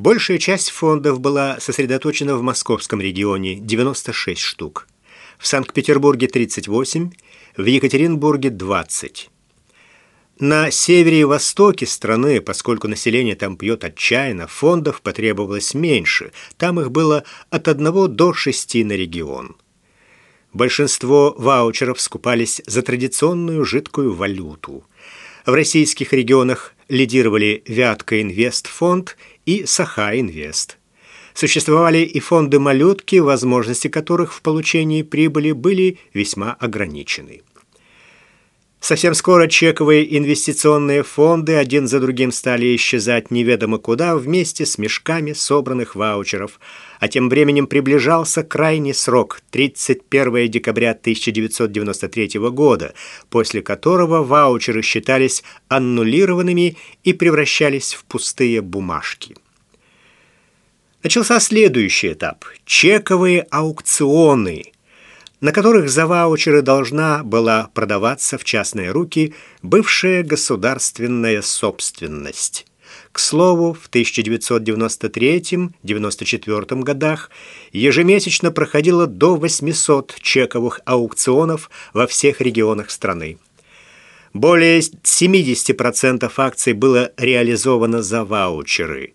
Большая часть фондов была сосредоточена в московском регионе – 96 штук, в Санкт-Петербурге – 38, в Екатеринбурге – 20. На севере и востоке страны, поскольку население там пьет отчаянно, фондов потребовалось меньше, там их было от 1 до 6 на регион. Большинство ваучеров скупались за традиционную жидкую валюту. В российских регионах лидировали Вятка Инвест фонд и Саха Инвест. Существовали и фонды малютки, возможности которых в получении прибыли были весьма ограничены. Совсем скоро чековые инвестиционные фонды один за другим стали исчезать неведомо куда вместе с мешками собранных ваучеров, а тем временем приближался крайний срок – 31 декабря 1993 года, после которого ваучеры считались аннулированными и превращались в пустые бумажки. Начался следующий этап – чековые аукционы – на которых за ваучеры должна была продаваться в частные руки бывшая государственная собственность. К слову, в 1993-94 годах ежемесячно проходило до 800 чековых аукционов во всех регионах страны. Более 70% акций было реализовано за ваучеры.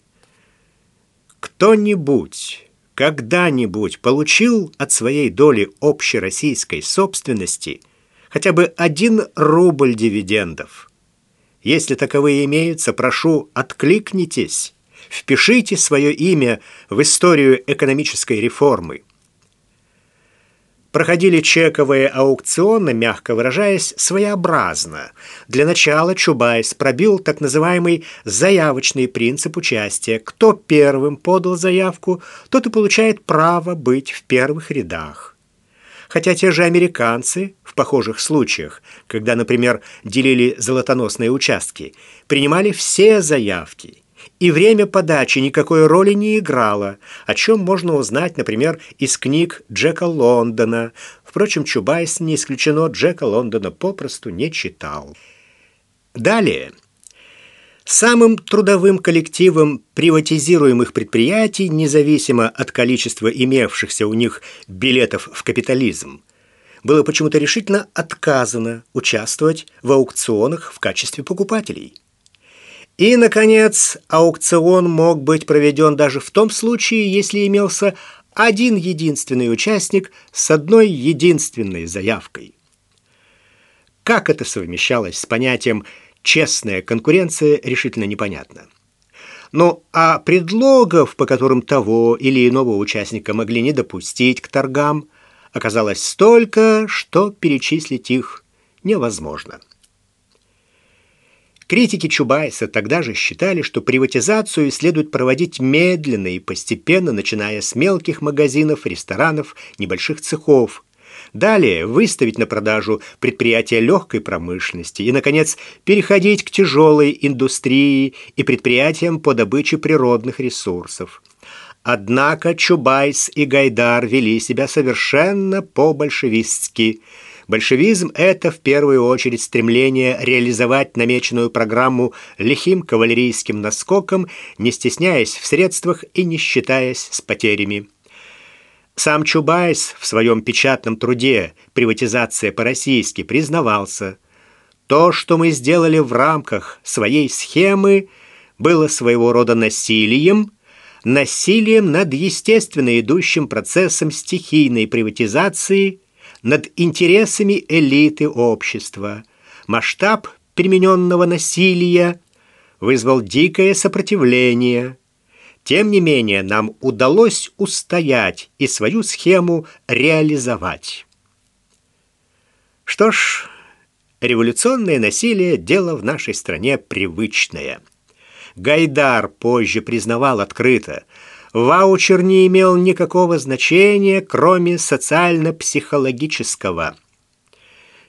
Кто-нибудь когда-нибудь получил от своей доли общероссийской собственности хотя бы один рубль дивидендов? Если таковые имеются, прошу, откликнитесь, впишите свое имя в историю экономической реформы проходили чековые аукционы, мягко выражаясь, своеобразно. Для начала Чубайс пробил так называемый заявочный принцип участия. Кто первым подал заявку, тот и получает право быть в первых рядах. Хотя те же американцы в похожих случаях, когда, например, делили золотоносные участки, принимали все заявки – и время подачи никакой роли не играло, о чем можно узнать, например, из книг Джека Лондона. Впрочем, Чубайс, не исключено, Джека Лондона попросту не читал. Далее. Самым трудовым коллективом приватизируемых предприятий, независимо от количества имевшихся у них билетов в капитализм, было почему-то решительно отказано участвовать в аукционах в качестве покупателей. И, наконец, аукцион мог быть проведен даже в том случае, если имелся один единственный участник с одной единственной заявкой. Как это совмещалось с понятием «честная конкуренция» решительно непонятно. Ну, а предлогов, по которым того или иного участника могли не допустить к торгам, оказалось столько, что перечислить их невозможно. Критики Чубайса тогда же считали, что приватизацию следует проводить медленно и постепенно, начиная с мелких магазинов, ресторанов, небольших цехов. Далее выставить на продажу предприятия легкой промышленности и, наконец, переходить к тяжелой индустрии и предприятиям по добыче природных ресурсов. Однако Чубайс и Гайдар вели себя совершенно по-большевистски – Большевизм – это в первую очередь стремление реализовать намеченную программу лихим кавалерийским наскоком, не стесняясь в средствах и не считаясь с потерями. Сам Чубайс в своем печатном труде «Приватизация по-российски» признавался, то, что мы сделали в рамках своей схемы, было своего рода насилием, насилием над естественно идущим процессом стихийной приватизации – над интересами элиты общества. Масштаб примененного насилия вызвал дикое сопротивление. Тем не менее, нам удалось устоять и свою схему реализовать. Что ж, революционное насилие – дело в нашей стране привычное. Гайдар позже признавал открыто – Ваучер не имел никакого значения, кроме социально-психологического.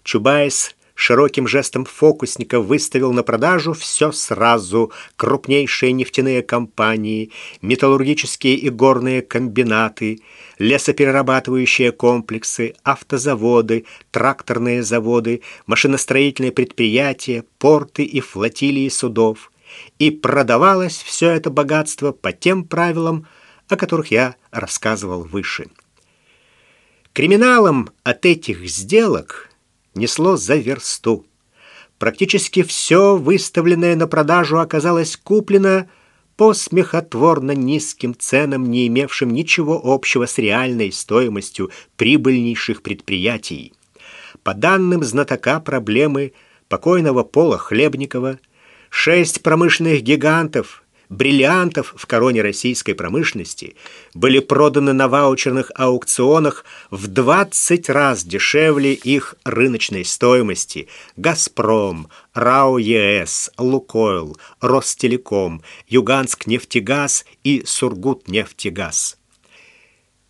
Чубайс широким жестом фокусника выставил на продажу все сразу. Крупнейшие нефтяные компании, металлургические и горные комбинаты, лесоперерабатывающие комплексы, автозаводы, тракторные заводы, машиностроительные предприятия, порты и флотилии судов – и продавалось все это богатство по тем правилам, о которых я рассказывал выше. Криминалом от этих сделок несло за версту. Практически все выставленное на продажу оказалось куплено по смехотворно низким ценам, не имевшим ничего общего с реальной стоимостью прибыльнейших предприятий. По данным знатока проблемы покойного Пола Хлебникова, шесть промышленных гигантов бриллиантов в короне российской промышленности были проданы на ваучерных аукционах в 20 раз дешевле их рыночной стоимости. «Газпром», «РАО-ЕС», «Лукойл», «Ростелеком», «Юганск-нефтегаз» и «Сургут-нефтегаз».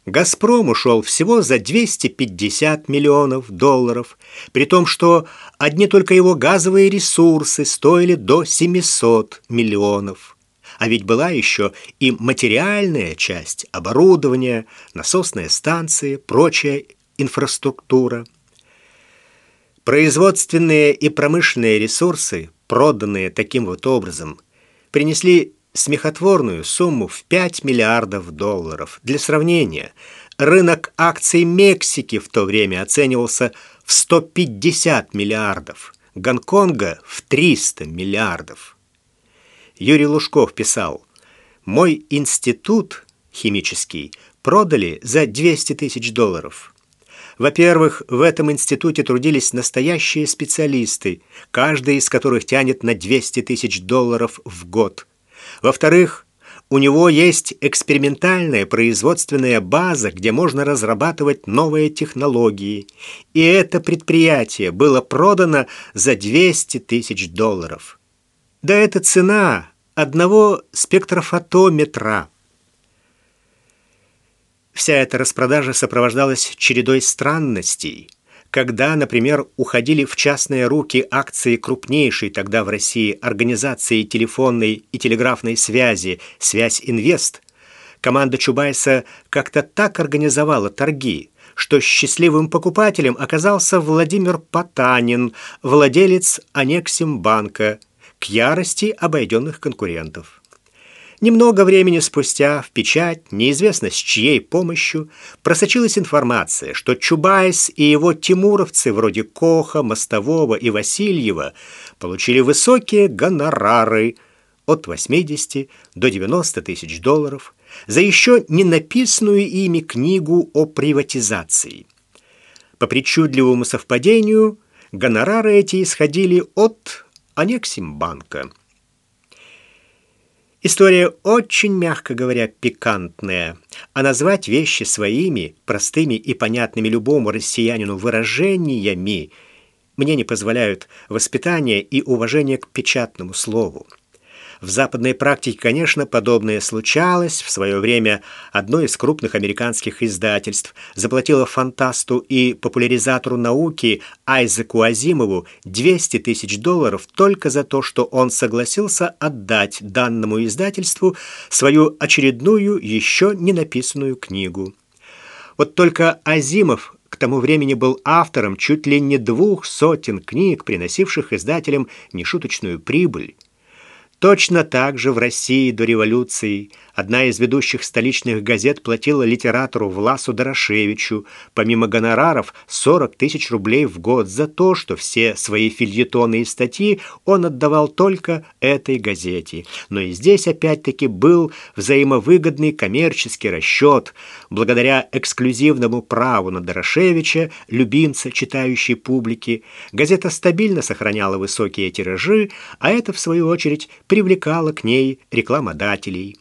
«Газпром» ушел всего за 250 миллионов долларов, при том, что одни только его газовые ресурсы стоили до 700 миллионов. А ведь была еще и материальная часть, оборудование, насосные станции, прочая инфраструктура. Производственные и промышленные ресурсы, проданные таким вот образом, принесли смехотворную сумму в 5 миллиардов долларов. Для сравнения, рынок акций Мексики в то время оценивался в 150 миллиардов, Гонконга в 300 миллиардов. Юрий Лужков писал, «Мой институт химический продали за 200 тысяч долларов». Во-первых, в этом институте трудились настоящие специалисты, каждый из которых тянет на 200 тысяч долларов в год. Во-вторых, у него есть экспериментальная производственная база, где можно разрабатывать новые технологии. И это предприятие было продано за 200 тысяч долларов. Да это цена одного спектрофотометра. Вся эта распродажа сопровождалась чередой странностей. Когда, например, уходили в частные руки акции крупнейшей тогда в России организации телефонной и телеграфной связи «Связь Инвест», команда Чубайса как-то так организовала торги, что счастливым покупателем оказался Владимир Потанин, владелец Анексимбанка, к ярости обойденных конкурентов. Немного времени спустя в печать, неизвестно с чьей помощью, просочилась информация, что Чубайс и его тимуровцы вроде Коха, Мостового и Васильева получили высокие гонорары от 80 до 90 тысяч долларов за еще не написанную ими книгу о приватизации. По причудливому совпадению, гонорары эти исходили от Анексимбанка. История очень, мягко говоря, пикантная, а назвать вещи своими, простыми и понятными любому россиянину выражениями мне не позволяют воспитание и уважение к печатному слову. В западной практике, конечно, подобное случалось. В свое время одно из крупных американских издательств заплатило фантасту и популяризатору науки Айзеку Азимову 200 тысяч долларов только за то, что он согласился отдать данному издательству свою очередную, еще не написанную книгу. Вот только Азимов к тому времени был автором чуть ли не двух сотен книг, приносивших издателям нешуточную прибыль. Точно так же в России до революции одна из ведущих столичных газет платила литератору Власу Дорошевичу помимо гонораров 40 тысяч рублей в год за то, что все свои фильетоны и статьи он отдавал только этой газете. Но и здесь опять-таки был взаимовыгодный коммерческий расчет. Благодаря эксклюзивному праву на Дорошевича, любимца читающей публики, газета стабильно сохраняла высокие тиражи, а это, в свою очередь, привлекала к ней рекламодателей.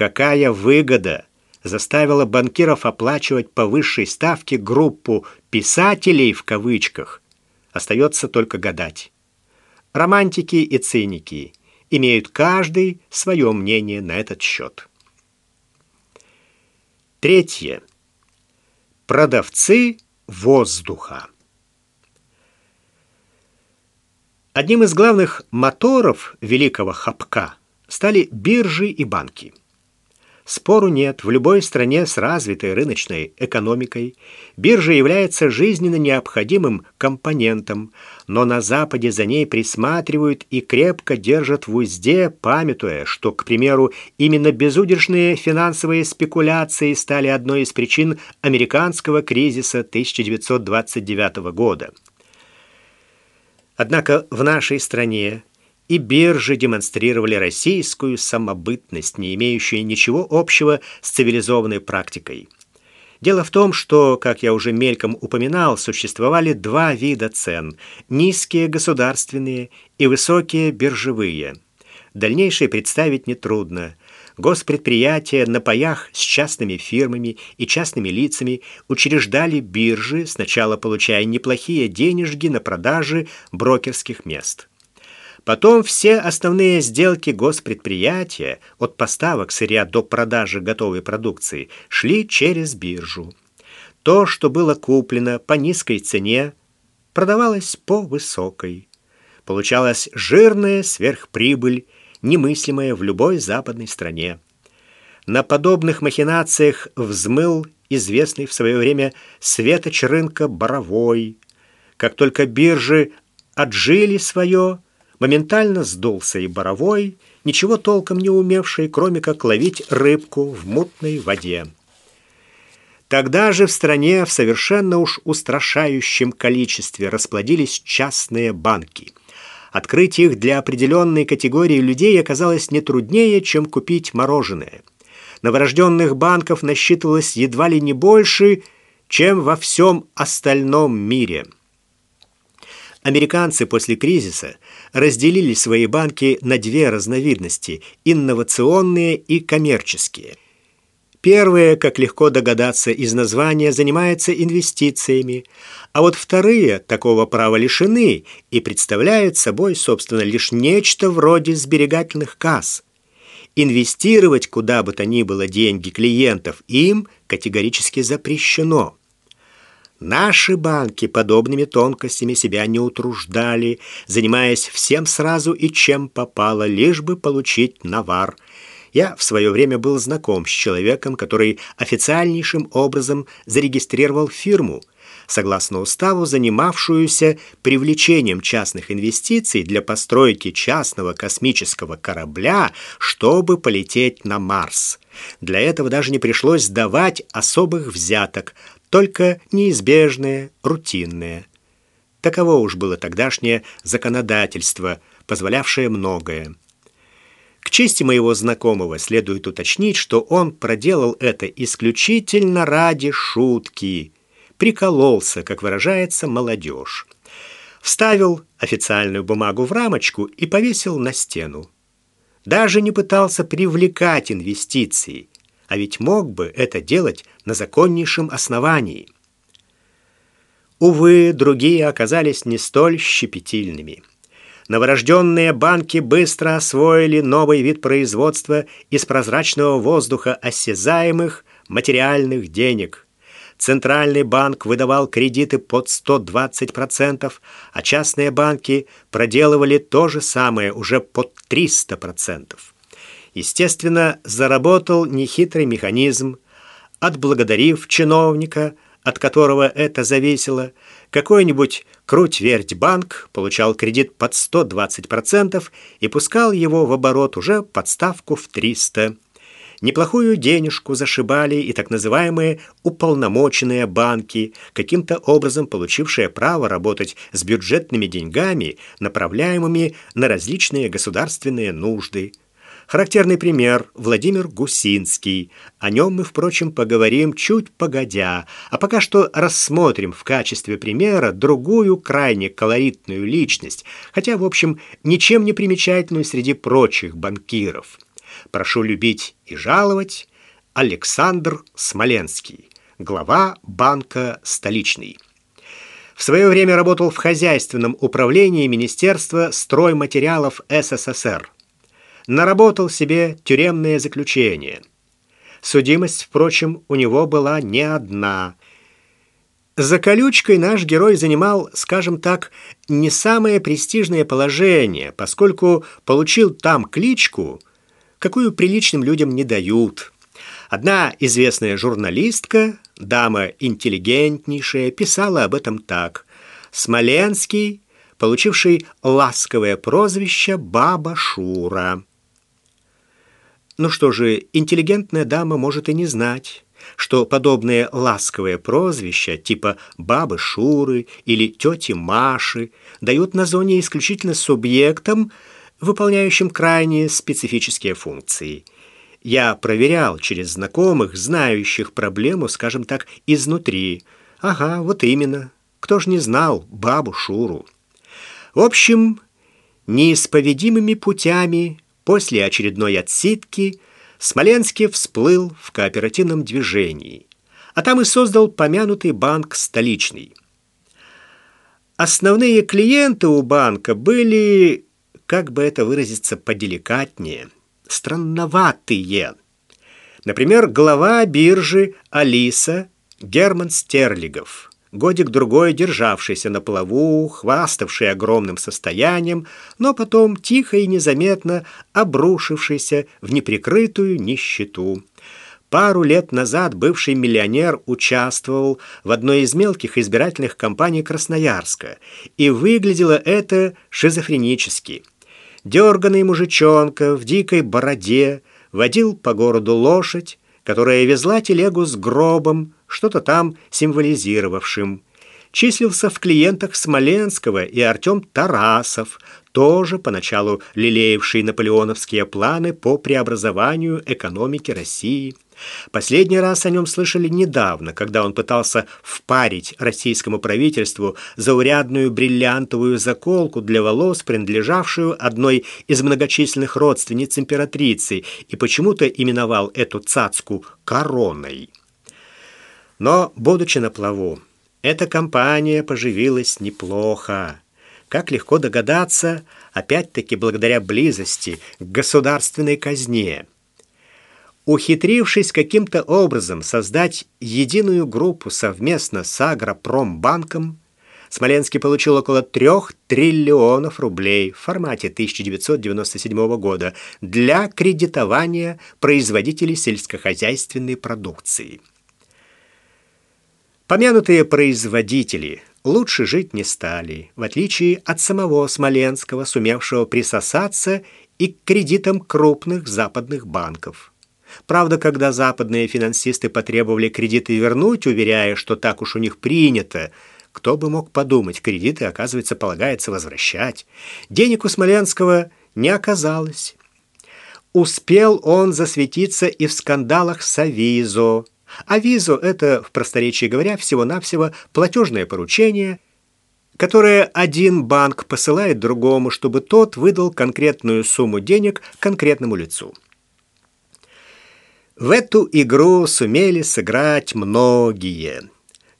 Какая выгода заставила банкиров оплачивать по высшей ставке группу «писателей» в кавычках, остается только гадать. Романтики и циники имеют каждый свое мнение на этот счет. Третье. Продавцы воздуха. Одним из главных моторов великого хапка стали биржи и банки. Спору нет, в любой стране с развитой рыночной экономикой биржа является жизненно необходимым компонентом, но на Западе за ней присматривают и крепко держат в узде, памятуя, что, к примеру, именно безудержные финансовые спекуляции стали одной из причин американского кризиса 1929 года. Однако в нашей стране и биржи демонстрировали российскую самобытность, не имеющую ничего общего с цивилизованной практикой. Дело в том, что, как я уже мельком упоминал, существовали два вида цен – низкие государственные и высокие биржевые. Дальнейшее представить нетрудно. Госпредприятия на паях с частными фирмами и частными лицами учреждали биржи, сначала получая неплохие денежки на продаже брокерских мест. Потом все основные сделки госпредприятия, от поставок сырья до продажи готовой продукции, шли через биржу. То, что было куплено по низкой цене, продавалось по высокой. Получалась жирная сверхприбыль, немыслимая в любой западной стране. На подобных махинациях взмыл известный в свое время светоч рынка Боровой. Как только биржи отжили свое, Моментально сдулся и Боровой, ничего толком не умевший, кроме как ловить рыбку в мутной воде. Тогда же в стране в совершенно уж устрашающем количестве расплодились частные банки. Открыть их для определенной категории людей оказалось не труднее, чем купить мороженое. Новорожденных банков насчитывалось едва ли не больше, чем во всем остальном мире – Американцы после кризиса разделили свои банки на две разновидности – инновационные и коммерческие. Первые, как легко догадаться из названия, занимаются инвестициями, а вот вторые такого права лишены и представляют собой, собственно, лишь нечто вроде сберегательных касс. Инвестировать куда бы то ни было деньги клиентов им категорически запрещено – Наши банки подобными тонкостями себя не утруждали, занимаясь всем сразу и чем попало, лишь бы получить навар. Я в свое время был знаком с человеком, который официальнейшим образом зарегистрировал фирму, согласно уставу, занимавшуюся привлечением частных инвестиций для постройки частного космического корабля, чтобы полететь на Марс. Для этого даже не пришлось давать особых взяток, только неизбежное, рутинное. Таково уж было тогдашнее законодательство, позволявшее многое. К чести моего знакомого следует уточнить, что он проделал это исключительно ради шутки. Прикололся, как выражается молодежь. Вставил официальную бумагу в рамочку и повесил на стену. Даже не пытался привлекать инвестиции а ведь мог бы это делать на законнейшем основании. Увы, другие оказались не столь щепетильными. Новорожденные банки быстро освоили новый вид производства из прозрачного воздуха осязаемых материальных денег. Центральный банк выдавал кредиты под 120%, а частные банки проделывали то же самое уже под 300%. Естественно, заработал нехитрый механизм. Отблагодарив чиновника, от которого это зависело, какой-нибудь круть-верть банк получал кредит под 120% и пускал его в оборот уже под ставку в 300%. Неплохую денежку зашибали и так называемые уполномоченные банки, каким-то образом получившие право работать с бюджетными деньгами, направляемыми на различные государственные нужды. Характерный пример – Владимир Гусинский. О нем мы, впрочем, поговорим чуть погодя, а пока что рассмотрим в качестве примера другую крайне колоритную личность, хотя, в общем, ничем не примечательную среди прочих банкиров. Прошу любить и жаловать Александр Смоленский, глава банка «Столичный». В свое время работал в хозяйственном управлении Министерства стройматериалов СССР наработал себе тюремное заключение. Судимость, впрочем, у него была не одна. За колючкой наш герой занимал, скажем так, не самое престижное положение, поскольку получил там кличку, какую приличным людям не дают. Одна известная журналистка, дама интеллигентнейшая, писала об этом так. Смоленский, получивший ласковое прозвище «Баба Шура». Ну что же, интеллигентная дама может и не знать, что подобные ласковые прозвища типа «бабы Шуры» или «тети Маши» дают на зоне исключительно субъектам, выполняющим крайне специфические функции. Я проверял через знакомых, знающих проблему, скажем так, изнутри. Ага, вот именно. Кто ж не знал бабу Шуру? В общем, неисповедимыми путями после очередной отсидки Смоленский всплыл в кооперативном движении, а там и создал помянутый банк «Столичный». Основные клиенты у банка были, как бы это выразиться поделикатнее, странноватые. Например, глава биржи Алиса Герман Стерлигов – годик-другой державшийся на плаву, хваставший огромным состоянием, но потом тихо и незаметно обрушившийся в неприкрытую нищету. Пару лет назад бывший миллионер участвовал в одной из мелких избирательных кампаний Красноярска, и выглядело это шизофренически. Дерганный мужичонка в дикой бороде водил по городу лошадь, которая везла телегу с гробом, что-то там символизировавшим. Числился в клиентах Смоленского и Артем Тарасов, тоже поначалу лелеявший наполеоновские планы по преобразованию экономики России. Последний раз о нем слышали недавно, когда он пытался впарить российскому правительству заурядную бриллиантовую заколку для волос, принадлежавшую одной из многочисленных родственниц императрицы, и почему-то именовал эту цацку «короной». Но, будучи на плаву, эта компания поживилась неплохо. Как легко догадаться, опять-таки благодаря близости к государственной казне. Ухитрившись каким-то образом создать единую группу совместно с Агропромбанком, Смоленский получил около 3 триллионов рублей в формате 1997 года для кредитования производителей сельскохозяйственной продукции. Помянутые производители лучше жить не стали, в отличие от самого Смоленского, сумевшего присосаться и к кредитам крупных западных банков. Правда, когда западные финансисты потребовали кредиты вернуть, уверяя, что так уж у них принято, кто бы мог подумать, кредиты, оказывается, полагается возвращать. Денег у Смоленского не оказалось. Успел он засветиться и в скандалах с Авизо, а визу – это, в просторечии говоря, всего-навсего платежное поручение, которое один банк посылает другому, чтобы тот выдал конкретную сумму денег конкретному лицу. В эту игру сумели сыграть многие.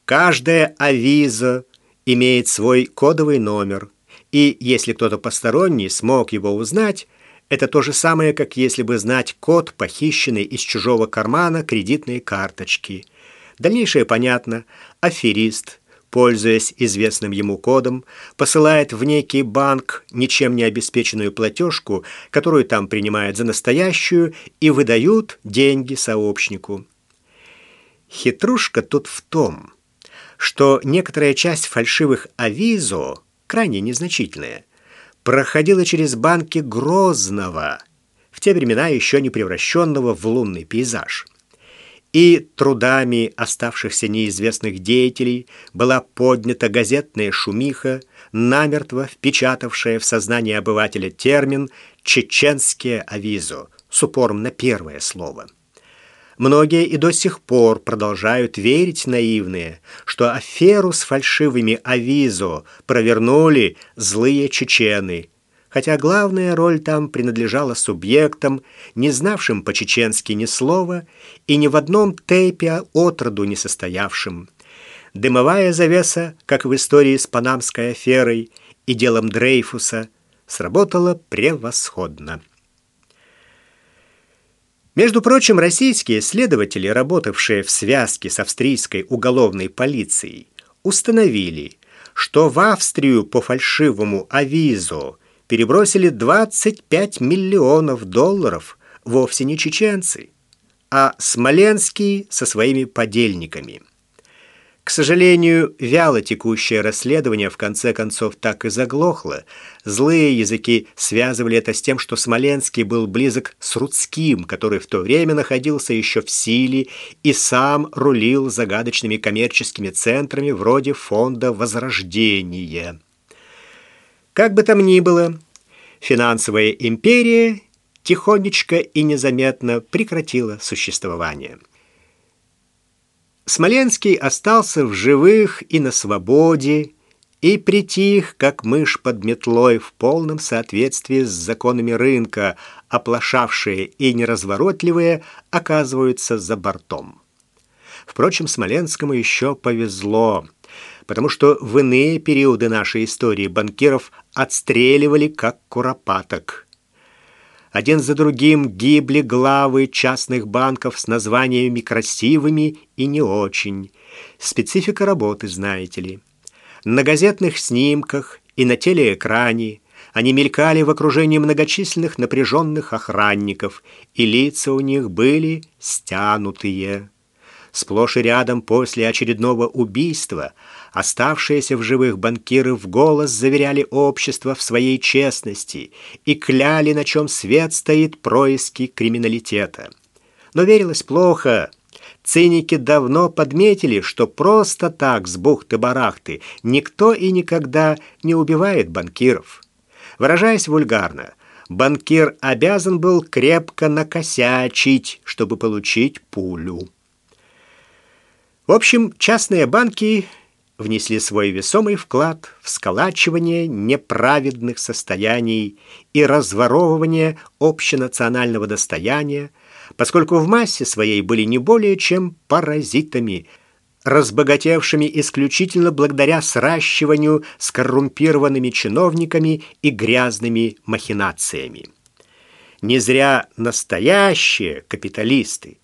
Каждая авиза имеет свой кодовый номер, и если кто-то посторонний смог его узнать – это то же самое, как если бы знать код, похищенный из чужого кармана кредитной карточки. Дальнейшее понятно. Аферист, пользуясь известным ему кодом, посылает в некий банк ничем не обеспеченную платежку, которую там принимают за настоящую, и выдают деньги сообщнику. Хитрушка тут в том, что некоторая часть фальшивых авизо крайне незначительная – проходила через банки Грозного, в те времена еще не превращенного в лунный пейзаж. И трудами оставшихся неизвестных деятелей была поднята газетная шумиха, намертво впечатавшая в сознание обывателя термин «чеченские авизо» с упором на первое слово – Многие и до сих пор продолжают верить наивные, что аферу с фальшивыми авизо провернули злые чечены, хотя главная роль там принадлежала субъектам, не знавшим по-чеченски ни слова и ни в одном тейпе отроду не состоявшим. Дымовая завеса, как в истории с панамской аферой и делом Дрейфуса, сработала превосходно. Между прочим, российские следователи, работавшие в связке с австрийской уголовной полицией, установили, что в Австрию по фальшивому авизу перебросили 25 миллионов долларов вовсе не чеченцы, а Смоленский со своими подельниками. К сожалению, вяло текущее расследование в конце концов так и заглохло. Злые языки связывали это с тем, что Смоленский был близок с Рудским, который в то время находился еще в силе и сам рулил загадочными коммерческими центрами вроде фонда Возрождения. Как бы там ни было, финансовая империя тихонечко и незаметно прекратила существование. Смоленский остался в живых и на свободе, и притих, как мышь под метлой, в полном соответствии с законами рынка, оплошавшие и неразворотливые оказываются за бортом. Впрочем, Смоленскому еще повезло, потому что в иные периоды нашей истории банкиров отстреливали как куропаток – один за другим гибли главы частных банков с названиями красивыми и не очень. Специфика работы, знаете ли. На газетных снимках и на телеэкране они мелькали в окружении многочисленных напряженных охранников, и лица у них были стянутые. Сплошь и рядом после очередного убийства оставшиеся в живых банкиры в голос заверяли общество в своей честности и кляли, на чем свет стоит происки криминалитета. Но верилось плохо. Циники давно подметили, что просто так с бухты-барахты никто и никогда не убивает банкиров. Выражаясь вульгарно, банкир обязан был крепко накосячить, чтобы получить пулю. В общем, частные банки внесли свой весомый вклад в сколачивание неправедных состояний и разворовывание общенационального достояния, поскольку в массе своей были не более чем паразитами, разбогатевшими исключительно благодаря сращиванию с коррумпированными чиновниками и грязными махинациями. Не зря настоящие капиталисты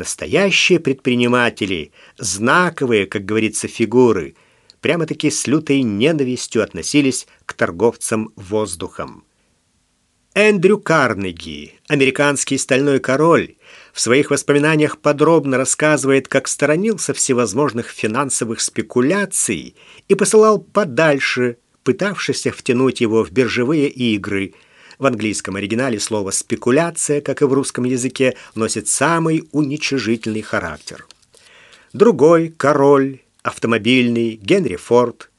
Настоящие предприниматели, знаковые, как говорится, фигуры, прямо-таки с лютой ненавистью относились к торговцам воздухом. Эндрю Карнеги, американский стальной король, в своих воспоминаниях подробно рассказывает, как сторонился всевозможных финансовых спекуляций и посылал подальше пытавшихся втянуть его в биржевые игры – в английском оригинале слово «спекуляция», как и в русском языке, носит самый уничижительный характер. Другой король, автомобильный, Генри Форд,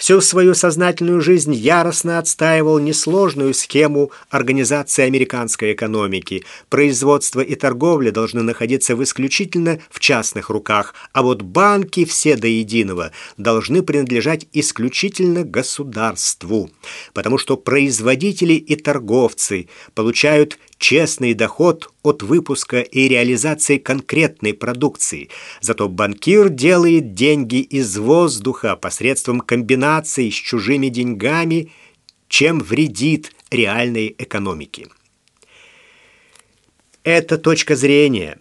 Всю свою сознательную жизнь яростно отстаивал несложную схему организации американской экономики. Производство и торговля должны находиться в исключительно в частных руках, а вот банки все до единого должны принадлежать исключительно государству, потому что производители и торговцы получают честный доход от выпуска и реализации конкретной продукции. Зато банкир делает деньги из воздуха посредством комбинации с чужими деньгами, чем вредит реальной экономике. Эта точка зрения,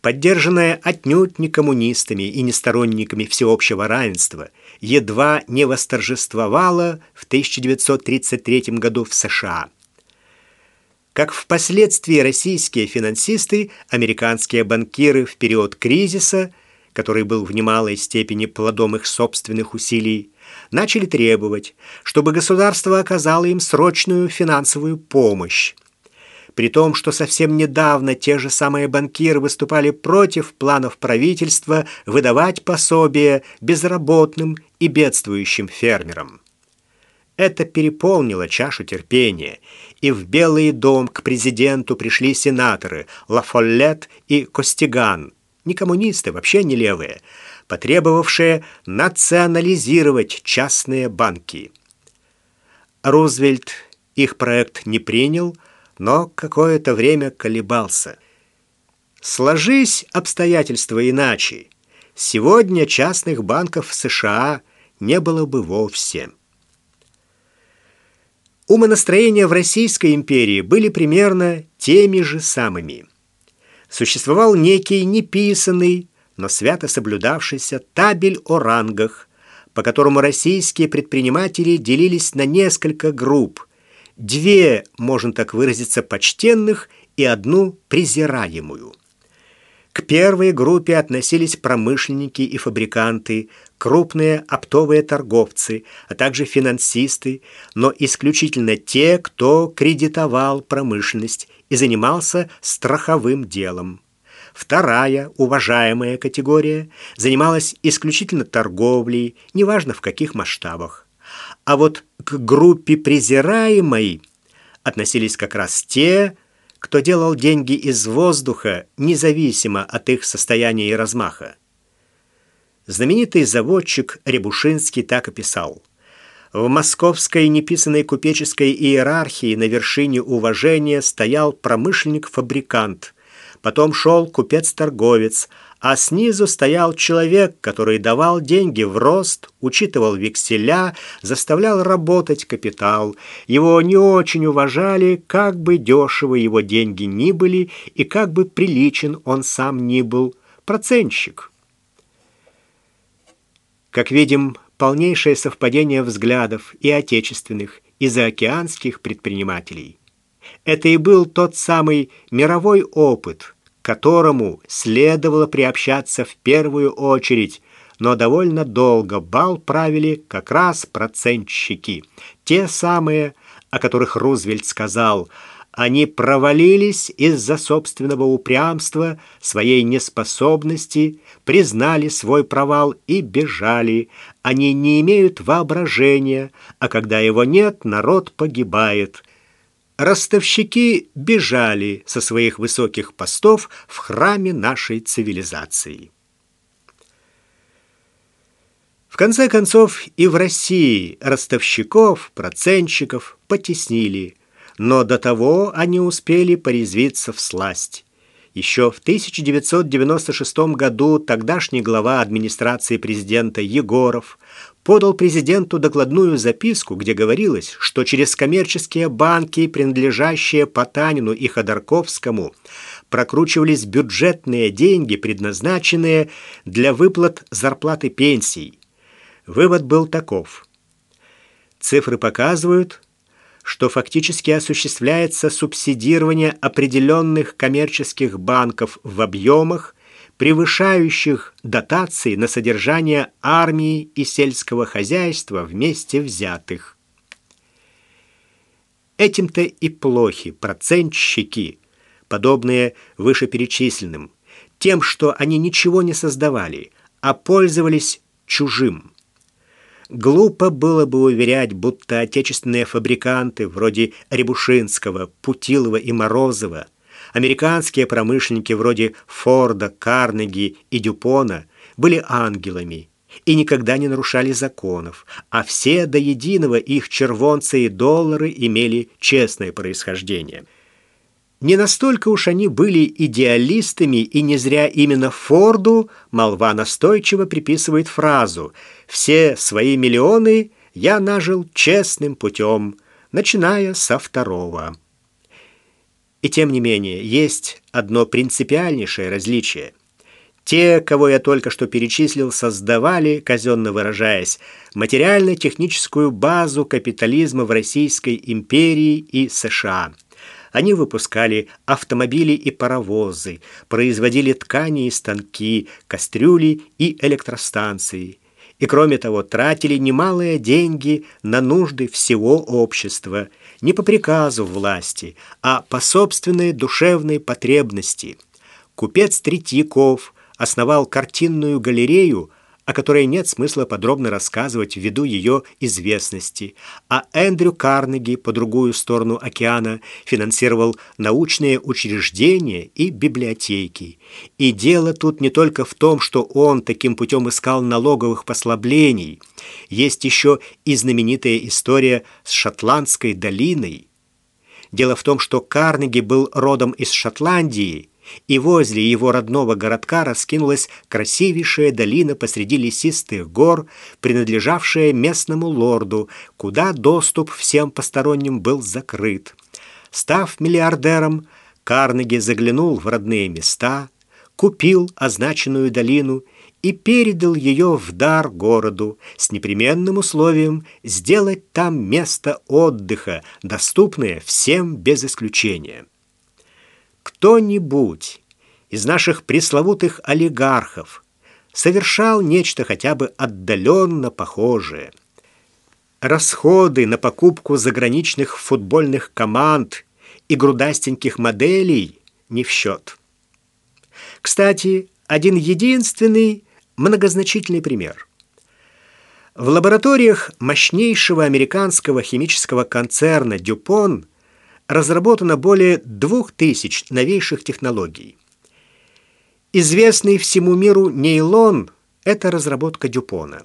поддержанная отнюдь не коммунистами и не сторонниками всеобщего равенства, едва не восторжествовала в 1933 году в США – как впоследствии российские финансисты, американские банкиры в период кризиса, который был в немалой степени плодом их собственных усилий, начали требовать, чтобы государство оказало им срочную финансовую помощь. При том, что совсем недавно те же самые банкиры выступали против планов правительства выдавать пособия безработным и бедствующим фермерам. Это переполнило чашу терпения, и в Белый дом к президенту пришли сенаторы Лафоллет и Костиган, не коммунисты, вообще не левые, потребовавшие национализировать частные банки. Рузвельт их проект не принял, но какое-то время колебался. Сложись обстоятельства иначе, сегодня частных банков в США не было бы вовсе. Умонастроения в Российской империи были примерно теми же самыми. Существовал некий неписанный, но свято соблюдавшийся табель о рангах, по которому российские предприниматели делились на несколько групп. Две, можно так выразиться, почтенных и одну презираемую. К первой группе относились промышленники и фабриканты, крупные оптовые торговцы, а также финансисты, но исключительно те, кто кредитовал промышленность и занимался страховым делом. Вторая, уважаемая категория, занималась исключительно торговлей, неважно в каких масштабах. А вот к группе презираемой относились как раз те, кто делал деньги из воздуха, независимо от их состояния и размаха. Знаменитый заводчик Рябушинский так описал. В московской неписанной купеческой иерархии на вершине уважения стоял промышленник-фабрикант, потом шел купец-торговец, а снизу стоял человек, который давал деньги в рост, учитывал векселя, заставлял работать капитал. Его не очень уважали, как бы дешево его деньги ни были и как бы приличен он сам ни был. Процентщик. Как видим, полнейшее совпадение взглядов и отечественных, и заокеанских предпринимателей. Это и был тот самый мировой опыт, которому следовало приобщаться в первую очередь, но довольно долго бал правили как раз процентщики, те самые, о которых Рузвельт сказал – они провалились из-за собственного упрямства, своей неспособности, признали свой провал и бежали. Они не имеют воображения, а когда его нет, народ погибает. Ростовщики бежали со своих высоких постов в храме нашей цивилизации. В конце концов, и в России ростовщиков, процентщиков потеснили – но до того они успели порезвиться в сласть. Еще в 1996 году тогдашний глава администрации президента Егоров подал президенту докладную записку, где говорилось, что через коммерческие банки, принадлежащие Потанину и Ходорковскому, прокручивались бюджетные деньги, предназначенные для выплат зарплаты пенсий. Вывод был таков. Цифры показывают, что фактически осуществляется субсидирование определенных коммерческих банков в объемах, превышающих дотации на содержание армии и сельского хозяйства вместе взятых. Этим-то и плохи процентщики, подобные вышеперечисленным, тем, что они ничего не создавали, а пользовались чужим. Глупо было бы уверять, будто отечественные фабриканты вроде Рябушинского, Путилова и Морозова, американские промышленники вроде Форда, Карнеги и Дюпона были ангелами и никогда не нарушали законов, а все до единого их червонцы и доллары имели честное происхождение – не настолько уж они были идеалистами, и не зря именно Форду молва настойчиво приписывает фразу «Все свои миллионы я нажил честным путем, начиная со второго». И тем не менее, есть одно принципиальнейшее различие. Те, кого я только что перечислил, создавали, казенно выражаясь, материально-техническую базу капитализма в Российской империи и США – они выпускали автомобили и паровозы, производили ткани и станки, кастрюли и электростанции. И кроме того, тратили немалые деньги на нужды всего общества, не по приказу власти, а по собственной душевной потребности. Купец Третьяков основал картинную галерею, о которой нет смысла подробно рассказывать ввиду ее известности, а Эндрю Карнеги по другую сторону океана финансировал научные учреждения и библиотеки. И дело тут не только в том, что он таким путем искал налоговых послаблений. Есть еще и знаменитая история с Шотландской долиной. Дело в том, что Карнеги был родом из Шотландии – и возле его родного городка раскинулась красивейшая долина посреди лесистых гор, принадлежавшая местному лорду, куда доступ всем посторонним был закрыт. Став миллиардером, Карнеги заглянул в родные места, купил означенную долину и передал ее в дар городу с непременным условием сделать там место отдыха, доступное всем без исключения кто-нибудь из наших пресловутых олигархов совершал нечто хотя бы отдаленно похожее. Расходы на покупку заграничных футбольных команд и грудастеньких моделей не в счет. Кстати, один единственный многозначительный пример. В лабораториях мощнейшего американского химического концерна «Дюпон» разработано более двух тысяч новейших технологий. Известный всему миру нейлон – это разработка Дюпона.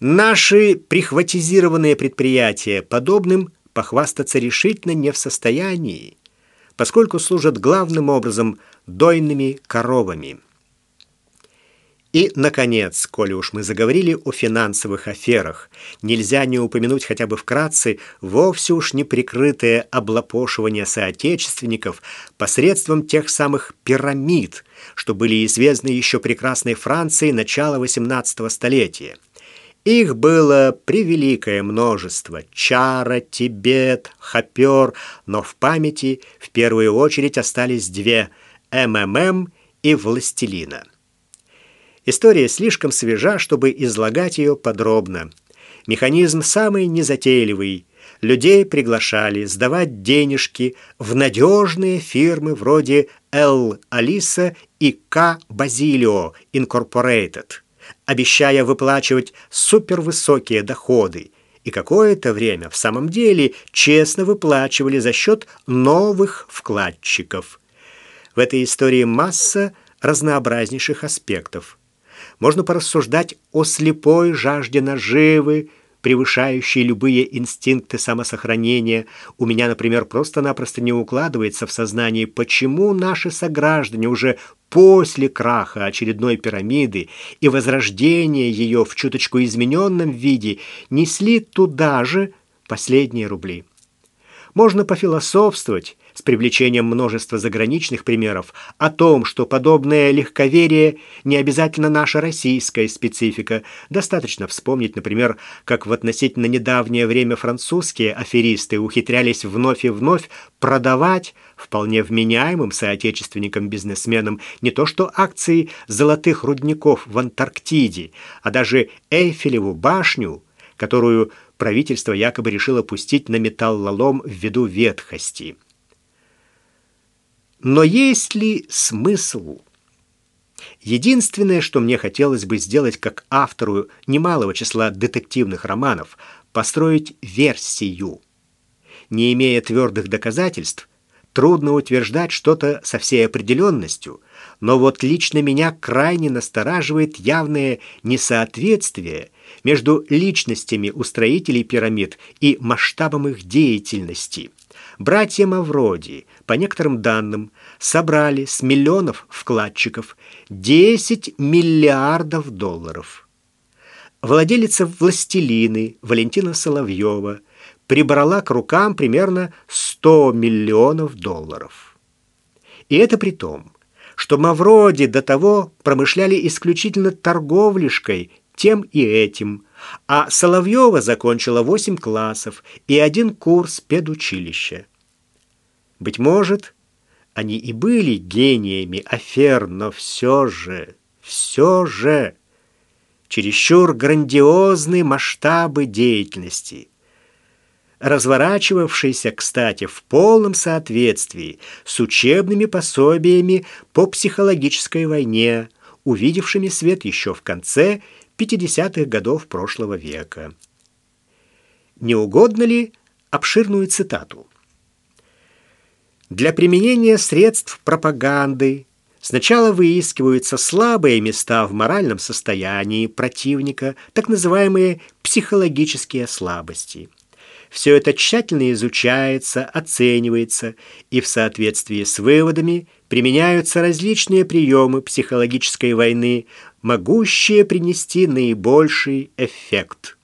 Наши прихватизированные предприятия подобным похвастаться решительно не в состоянии, поскольку служат главным образом дойными коровами. И, наконец, коли уж мы заговорили о финансовых аферах, нельзя не упомянуть хотя бы вкратце вовсе уж неприкрытое облапошивание соотечественников посредством тех самых пирамид, что были известны еще прекрасной Франции начала XVIII столетия. Их было превеликое множество – Чара, Тибет, Хопер, но в памяти в первую очередь остались две – МММ и Властелина. История слишком свежа, чтобы излагать ее подробно. Механизм самый незатейливый. Людей приглашали сдавать денежки в надежные фирмы вроде L. Алиса и К. Базилио Incorporated, обещая выплачивать супервысокие доходы. И какое-то время в самом деле честно выплачивали за счет новых вкладчиков. В этой истории масса разнообразнейших аспектов – можно порассуждать о слепой жажде наживы, превышающей любые инстинкты самосохранения. У меня, например, просто-напросто не укладывается в сознании, почему наши сограждане уже после краха очередной пирамиды и возрождения ее в чуточку измененном виде несли туда же последние рубли. Можно пофилософствовать с привлечением множества заграничных примеров о том, что подобное легковерие не обязательно наша российская специфика. Достаточно вспомнить, например, как в относительно недавнее время французские аферисты ухитрялись вновь и вновь продавать вполне вменяемым соотечественникам-бизнесменам не то что акции золотых рудников в Антарктиде, а даже Эйфелеву башню, которую правительство якобы решило пустить на металлолом ввиду ветхости. Но есть ли смысл? Единственное, что мне хотелось бы сделать как автору немалого числа детективных романов, построить версию. Не имея твердых доказательств, трудно утверждать что-то со всей определенностью, но вот лично меня крайне настораживает явное несоответствие между личностями устроителей пирамид и масштабом их деятельности – Братья Мавроди, по некоторым данным, собрали с миллионов вкладчиков 10 миллиардов долларов. Владелица «Властелины» Валентина Соловьева прибрала к рукам примерно 100 миллионов долларов. И это при том, что Мавроди до того промышляли исключительно торговлишкой тем и этим, а Соловьева закончила 8 классов и один курс педучилища. Быть может, они и были гениями афер, но все же, все же, чересчур грандиозные масштабы деятельности, разворачивавшиеся, кстати, в полном соответствии с учебными пособиями по психологической войне, увидевшими свет еще в конце 50-х годов прошлого века. Не угодно ли обширную цитату? Для применения средств пропаганды сначала выискиваются слабые места в моральном состоянии противника, так называемые психологические слабости. Все это тщательно изучается, оценивается, и в соответствии с выводами применяются различные приемы психологической войны, могущие принести наибольший эффект.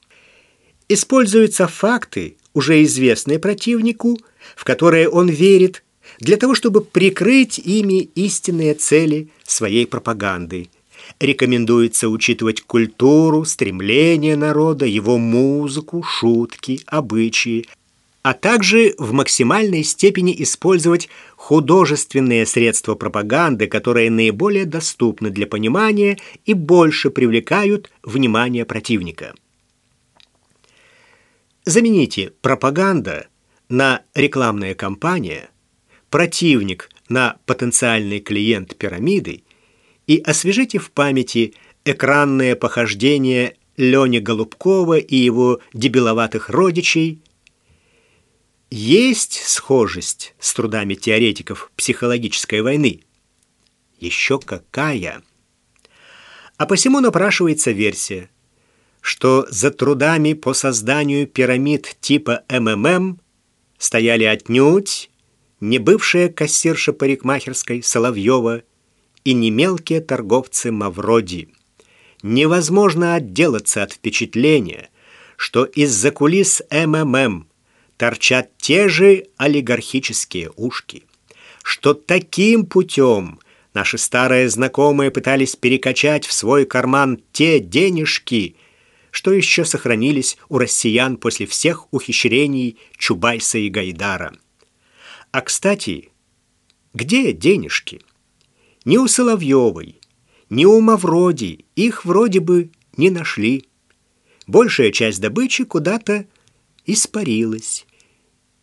Используются факты, уже известные противнику, в которые он верит, для того, чтобы прикрыть ими истинные цели своей пропаганды. Рекомендуется учитывать культуру, стремления народа, его музыку, шутки, обычаи, а также в максимальной степени использовать художественные средства пропаганды, которые наиболее доступны для понимания и больше привлекают внимание противника. Замените пропаганда на рекламная кампания, противник на потенциальный клиент пирамиды и освежите в памяти экранные похождения Лёни Голубкова и его дебиловатых родичей. Есть схожесть с трудами теоретиков психологической войны? Еще какая! А посему напрашивается версия, что за трудами по созданию пирамид типа МММ стояли отнюдь не бывшая кассирша парикмахерской Соловьева и не мелкие торговцы Мавроди. Невозможно отделаться от впечатления, что из-за кулис МММ торчат те же олигархические ушки, что таким путем наши старые знакомые пытались перекачать в свой карман те денежки, что еще сохранились у россиян после всех ухищрений Чубайса и Гайдара. А, кстати, где денежки? Ни у Соловьевой, ни у Мавроди их вроде бы не нашли. Большая часть добычи куда-то испарилась.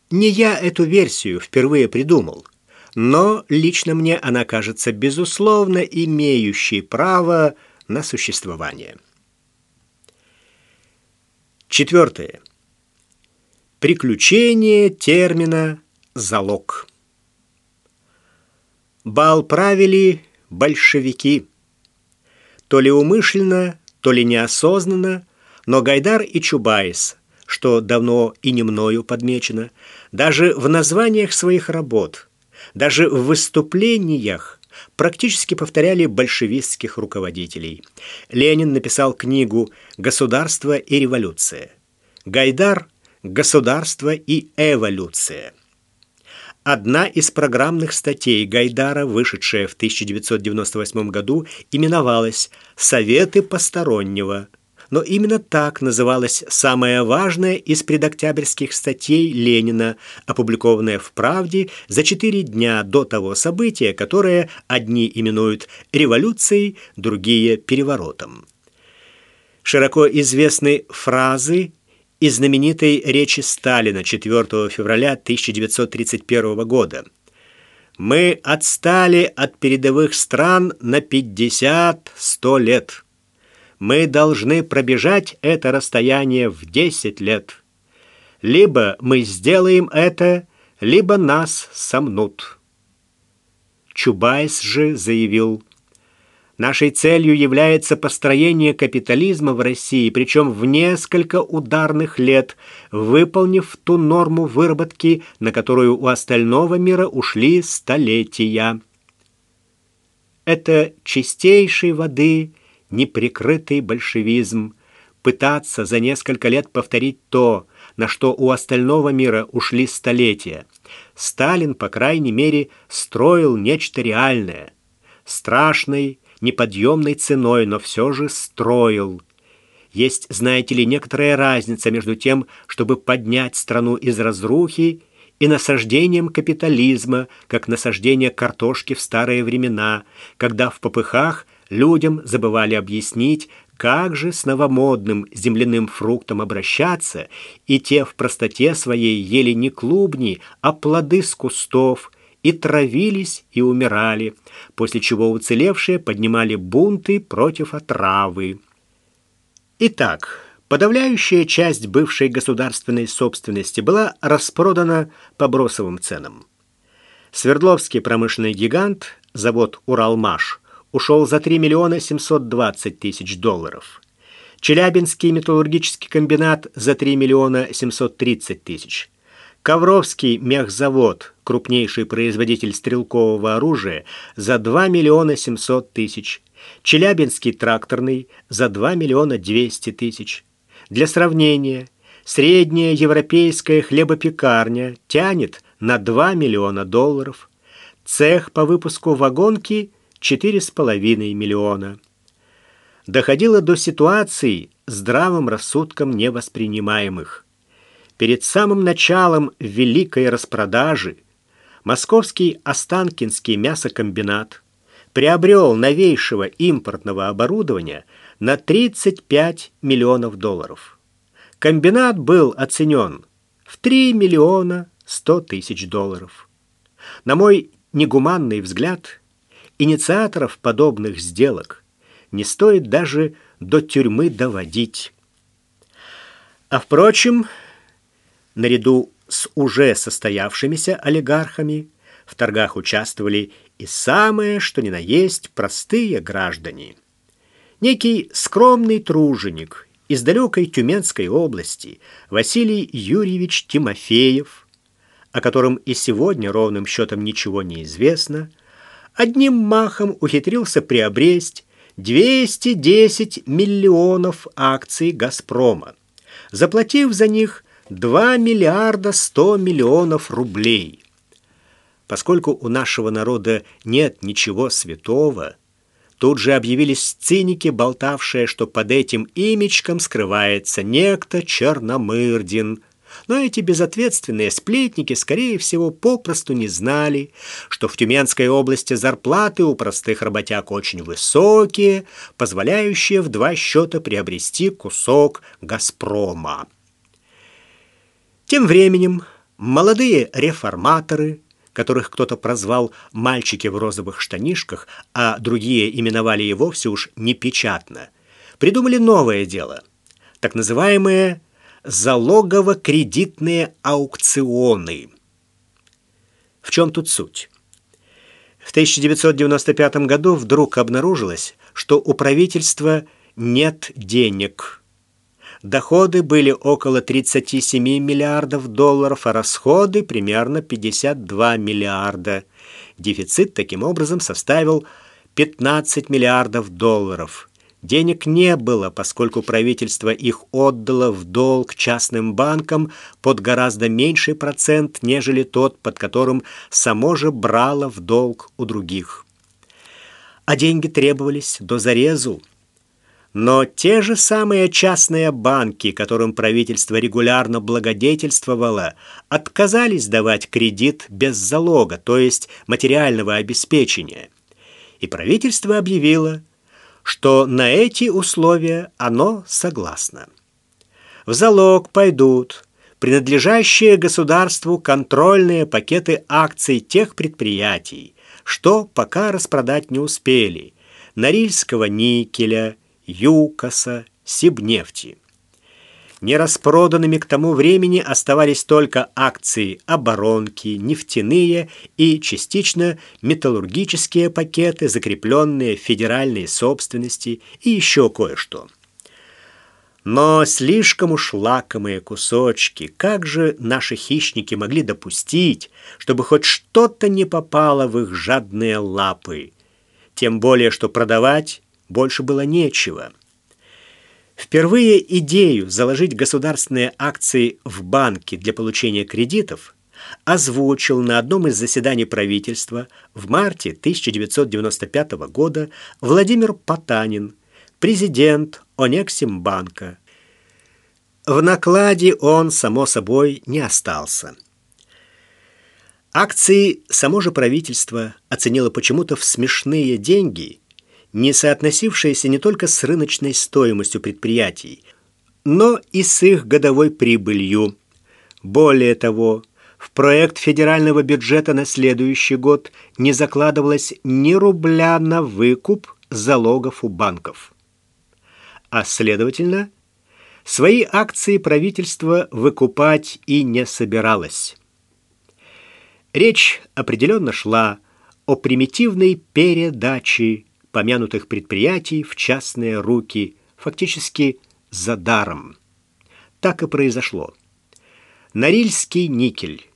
Не я эту версию впервые придумал, но лично мне она кажется безусловно имеющей право на существование. Четвертое. Приключение термина залог. Бал правили большевики. То ли умышленно, то ли неосознанно, но Гайдар и Чубайс, что давно и не мною подмечено, даже в названиях своих работ, даже в выступлениях практически повторяли большевистских руководителей. Ленин написал книгу «Государство и революция». Гайдар «Государство и эволюция». Одна из программных статей Гайдара, вышедшая в 1998 году, именовалась «Советы постороннего». Но именно так называлась самая важная из предоктябрьских статей Ленина, опубликованная в «Правде» за четыре дня до того события, которое одни именуют революцией, другие – переворотом. Широко известны фразы из знаменитой речи Сталина 4 февраля 1931 года. Мы отстали от передовых стран на 50-100 лет. Мы должны пробежать это расстояние в 10 лет. Либо мы сделаем это, либо нас сомнут. Чубайс же заявил – Нашей целью является построение капитализма в России, причем в несколько ударных лет, выполнив ту норму выработки, на которую у остального мира ушли столетия. Это чистейшей воды неприкрытый большевизм, пытаться за несколько лет повторить то, на что у остального мира ушли столетия. Сталин, по крайней мере, строил нечто реальное. Страшный, неподъемной ценой, но все же строил. Есть, знаете ли, некоторая разница между тем, чтобы поднять страну из разрухи и насаждением капитализма, как насаждение картошки в старые времена, когда в попыхах людям забывали объяснить, как же с новомодным земляным фруктом обращаться, и те в простоте своей ели не клубни, а плоды с кустов, и травились, и умирали, после чего уцелевшие поднимали бунты против отравы. Итак, подавляющая часть бывшей государственной собственности была распродана по бросовым ценам. Свердловский промышленный гигант, завод «Уралмаш», ушел за 3 миллиона 720 тысяч долларов. Челябинский металлургический комбинат за 3 миллиона 730 тысяч. Ковровский мехзавод, крупнейший производитель стрелкового оружия, за 2 миллиона 700 тысяч. Челябинский тракторный за 2 миллиона 200 тысяч. Для сравнения, средняя европейская хлебопекарня тянет на 2 миллиона долларов. Цех по выпуску вагонки 4,5 миллиона. Доходило до ситуаций здравым рассудком невоспринимаемых. Перед самым началом великой распродажи Московский Останкинский мясокомбинат приобрел новейшего импортного оборудования на 35 миллионов долларов. Комбинат был оценен в 3 миллиона 100 тысяч долларов. На мой негуманный взгляд, инициаторов подобных сделок не стоит даже до тюрьмы доводить. А впрочем, наряду с уже состоявшимися олигархами в торгах участвовали и самые, что ни на есть, простые граждане. Некий скромный труженик из далекой Тюменской области Василий Юрьевич Тимофеев, о котором и сегодня ровным счетом ничего не известно, одним махом ухитрился приобрести 210 миллионов акций «Газпрома», заплатив за них 2 миллиарда 100 миллионов рублей. Поскольку у нашего народа нет ничего святого, тут же объявились циники, болтавшие, что под этим имечком скрывается некто Черномырдин. Но эти безответственные сплетники, скорее всего, попросту не знали, что в Тюменской области зарплаты у простых работяг очень высокие, позволяющие в два счета приобрести кусок «Газпрома». Тем временем молодые реформаторы, которых кто-то прозвал «мальчики в розовых штанишках», а другие именовали его все уж непечатно, придумали новое дело, так называемые залогово-кредитные аукционы. В чем тут суть? В 1995 году вдруг обнаружилось, что у правительства нет денег – Доходы были около 37 миллиардов долларов, а расходы примерно 52 миллиарда. Дефицит таким образом составил 15 миллиардов долларов. Денег не было, поскольку правительство их отдало в долг частным банкам под гораздо меньший процент, нежели тот, под которым само же брало в долг у других. А деньги требовались до зарезу. Но те же самые частные банки, которым правительство регулярно благодетельствовало, отказались давать кредит без залога, то есть материального обеспечения. И правительство объявило, что на эти условия оно согласно. В залог пойдут принадлежащие государству контрольные пакеты акций тех предприятий, что пока распродать не успели, Норильского никеля, Юкоса, Сибнефти. Нераспроданными к тому времени оставались только акции оборонки, нефтяные и частично металлургические пакеты, закрепленные в федеральной собственности и еще кое-что. Но слишком уж лакомые кусочки, как же наши хищники могли допустить, чтобы хоть что-то не попало в их жадные лапы? Тем более, что продавать больше было нечего. Впервые идею заложить государственные акции в банки для получения кредитов озвучил на одном из заседаний правительства в марте 1995 года Владимир Потанин, президент Онексимбанка. В накладе он, само собой, не остался. Акции само же правительство оценило почему-то в смешные деньги – не соотносившаяся не только с рыночной стоимостью предприятий, но и с их годовой прибылью. Более того, в проект федерального бюджета на следующий год не закладывалось ни рубля на выкуп залогов у банков. А следовательно, свои акции правительство выкупать и не собиралось. Речь определенно шла о примитивной передаче помянутых предприятий в частные руки, фактически за даром. Так и произошло. Норильский никель,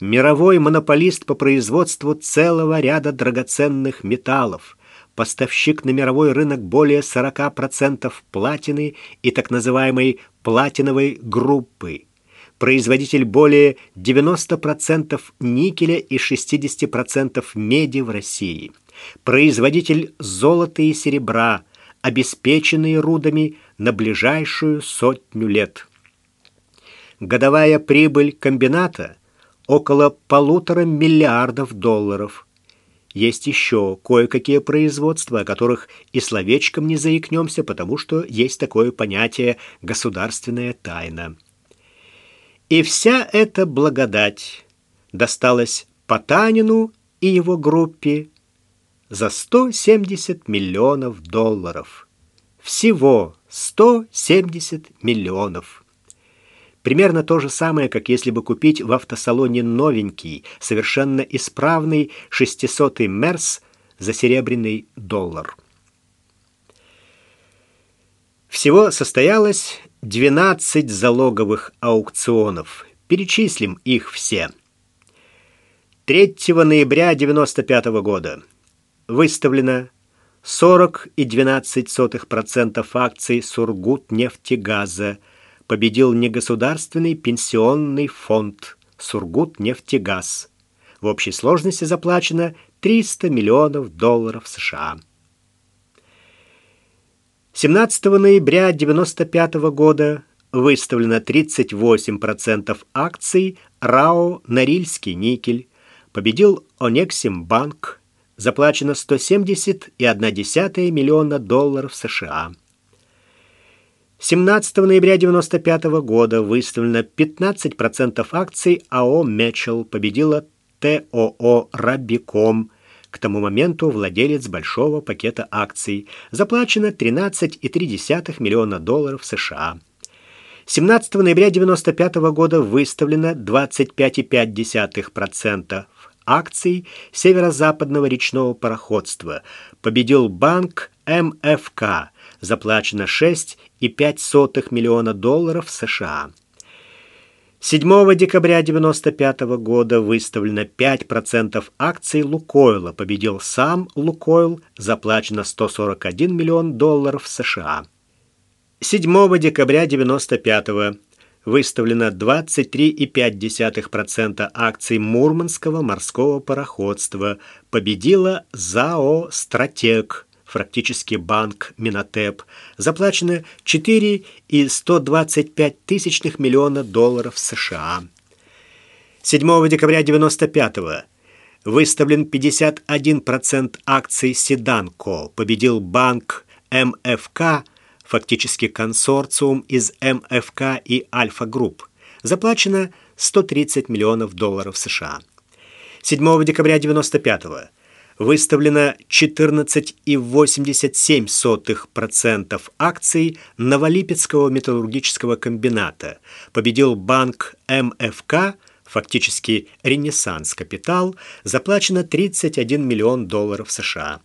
мировой монополист по производству целого ряда драгоценных металлов, поставщик на мировой рынок более 40% платины и так называемой платиновой группы, производитель более 90% никеля и 60% меди в России – производитель золота и серебра, обеспеченные рудами на ближайшую сотню лет. Годовая прибыль комбината около полутора миллиардов долларов. Есть еще кое-какие производства, о которых и словечком не заикнемся, потому что есть такое понятие «государственная тайна». И вся эта благодать досталась Потанину и его группе за 170 миллионов долларов. Всего 170 миллионов. Примерно то же самое, как если бы купить в автосалоне новенький, совершенно исправный 600-й Мерс за серебряный доллар. Всего состоялось 12 залоговых аукционов. Перечислим их все. 3 ноября 1995 года выставлено 40,12% акций Сургутнефтегаза. Победил негосударственный пенсионный фонд Сургутнефтегаз. В общей сложности заплачено 300 миллионов долларов США. 17 ноября 1995 года выставлено 38% акций РАО «Норильский никель». Победил Онексимбанк заплачено 170,1 миллиона долларов США. 17 ноября 1995 года выставлено 15% акций АО «Мечел», победила ТОО «Рабиком», к тому моменту владелец большого пакета акций. Заплачено 13,3 миллиона долларов США. 17 ноября 1995 года выставлено 25,5% акций северо-западного речного пароходства. Победил банк МФК. Заплачено 6,5 миллиона долларов США. 7 декабря 1995 года выставлено 5% акций Лукойла. Победил сам Лукойл. Заплачено 141 миллион долларов США. 7 декабря 1995 года выставлено 23,5% акций Мурманского морского пароходства. Победила ЗАО «Стратег», фактически банк Минотеп. Заплачено 4,125 тысячных миллиона долларов США. 7 декабря 1995 выставлен 51% акций Седанко. Победил банк МФК фактически консорциум из МФК и Альфа Групп. Заплачено 130 миллионов долларов США. 7 декабря 1995 выставлено 14,87% акций Новолипецкого металлургического комбината. Победил банк МФК, фактически Ренессанс Капитал, заплачено 31 миллион долларов США.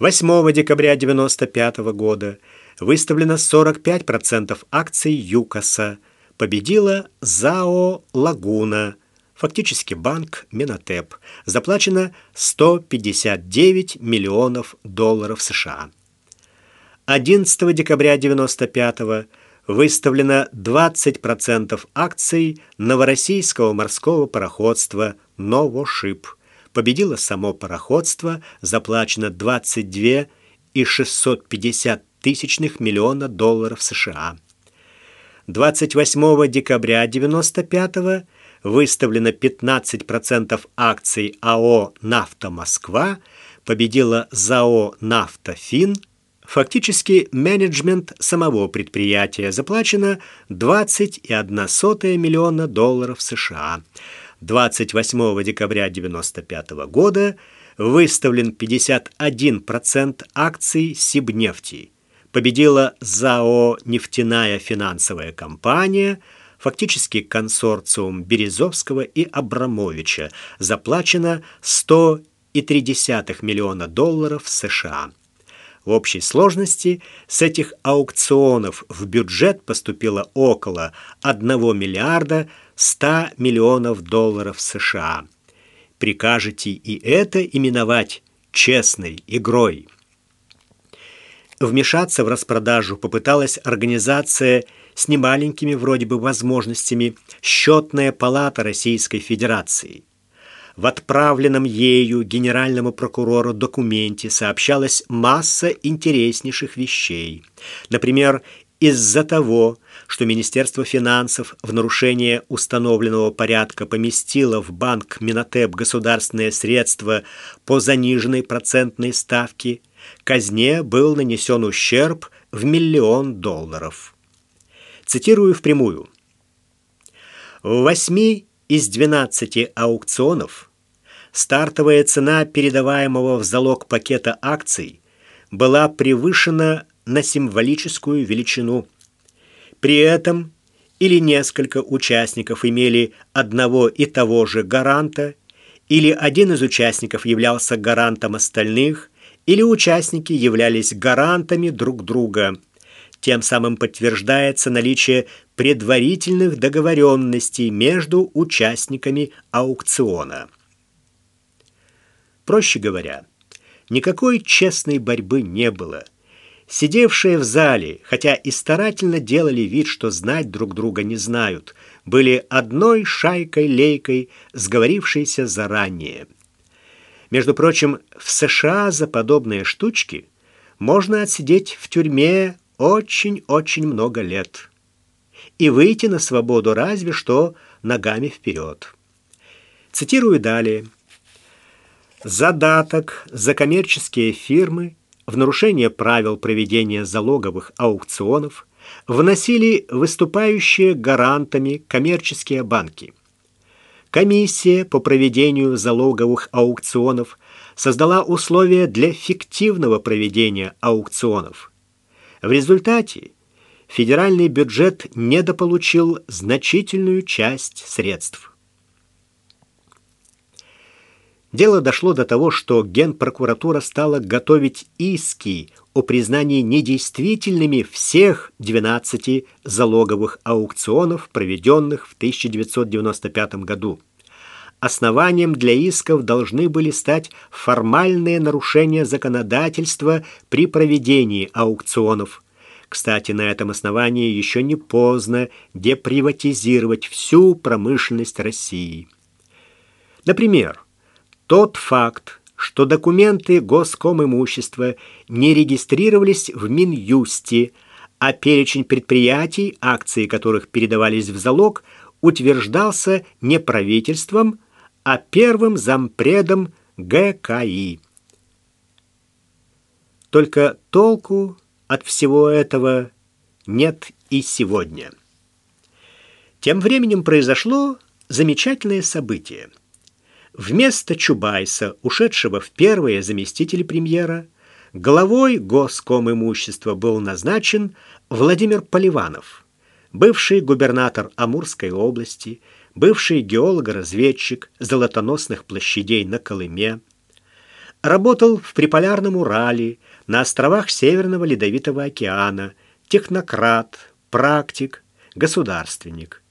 8 декабря 1995 года выставлено 45% акций ЮКОСа. Победила ЗАО «Лагуна», фактически банк Минотеп. Заплачено 159 миллионов долларов США. 11 декабря 1995 выставлено 20% акций Новороссийского морского пароходства «Новошип» победило само пароходство, заплачено 22 и 650 тысячных миллиона долларов США. 28 декабря 1995 выставлено 15% акций АО «Нафта Москва», победила ЗАО «Нафтофин», Фактически менеджмент самого предприятия заплачено 20,1 миллиона долларов США. 28 декабря 1995 года выставлен 51% акций Сибнефти. Победила ЗАО «Нефтяная финансовая компания», фактически консорциум Березовского и Абрамовича. Заплачено 100,3 миллиона долларов США. В общей сложности с этих аукционов в бюджет поступило около 1 миллиарда 100 миллионов долларов США. Прикажете и это именовать честной игрой. Вмешаться в распродажу попыталась организация с немаленькими вроде бы возможностями «Счетная палата Российской Федерации». В отправленном ею генеральному прокурору документе сообщалась масса интереснейших вещей. Например, из-за того, что Министерство финансов в нарушение установленного порядка поместило в банк Минотеп государственные средства по заниженной процентной ставке, казне был нанесен ущерб в миллион долларов. Цитирую впрямую. В восьми из 12 аукционов стартовая цена передаваемого в залог пакета акций была превышена на символическую величину. При этом или несколько участников имели одного и того же гаранта, или один из участников являлся гарантом остальных, или участники являлись гарантами друг друга. Тем самым подтверждается наличие предварительных договоренностей между участниками аукциона. Проще говоря, никакой честной борьбы не было – Сидевшие в зале, хотя и старательно делали вид, что знать друг друга не знают, были одной шайкой-лейкой, сговорившейся заранее. Между прочим, в США за подобные штучки можно отсидеть в тюрьме очень-очень много лет и выйти на свободу разве что ногами вперед. Цитирую далее. Задаток за коммерческие фирмы – в нарушение правил проведения залоговых аукционов вносили выступающие гарантами коммерческие банки. Комиссия по проведению залоговых аукционов создала условия для фиктивного проведения аукционов. В результате федеральный бюджет недополучил значительную часть средств. Дело дошло до того, что Генпрокуратура стала готовить иски о признании недействительными всех 12 залоговых аукционов, проведенных в 1995 году. Основанием для исков должны были стать формальные нарушения законодательства при проведении аукционов. Кстати, на этом основании еще не поздно деприватизировать всю промышленность России. Например, тот факт, что документы госком имущества не регистрировались в Минюсте, а перечень предприятий, акции которых передавались в залог, утверждался не правительством, а первым зампредом ГКИ. Только толку от всего этого нет и сегодня. Тем временем произошло замечательное событие – Вместо Чубайса, ушедшего в первые заместители премьера, главой госком имущества был назначен Владимир Поливанов, бывший губернатор Амурской области, бывший геолог-разведчик золотоносных площадей на Колыме, работал в Приполярном Урале, на островах Северного Ледовитого океана, технократ, практик, государственник.